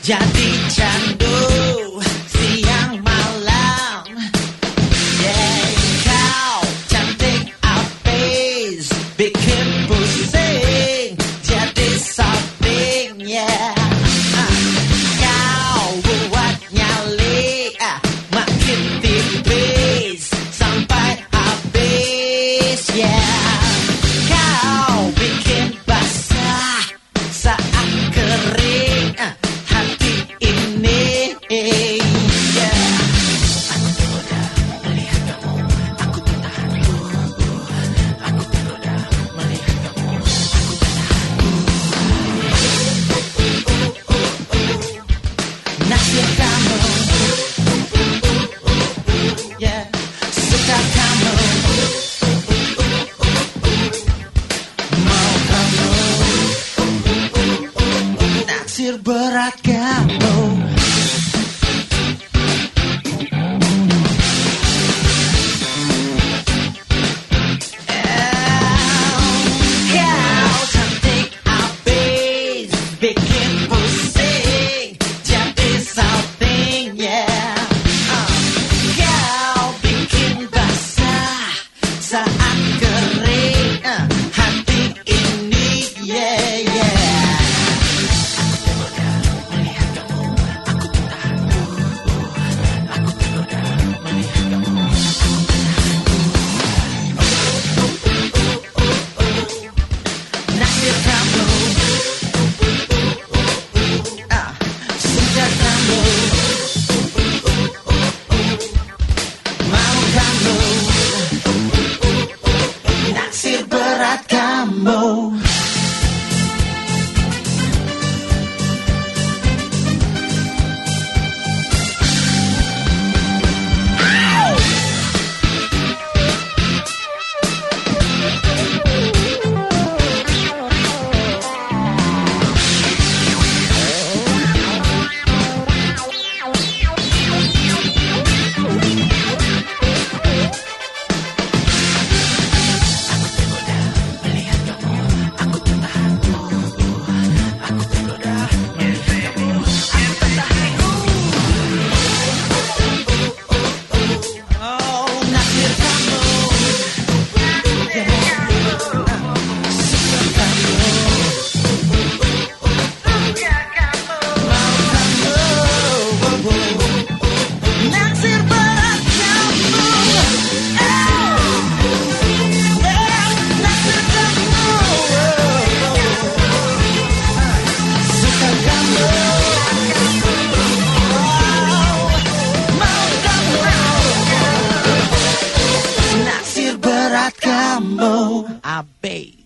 jadi candu siang malam. Yeah kau cantik abis bikin pusing jadi something yeah. Naksir berat kamu Naksir berat kamu Abe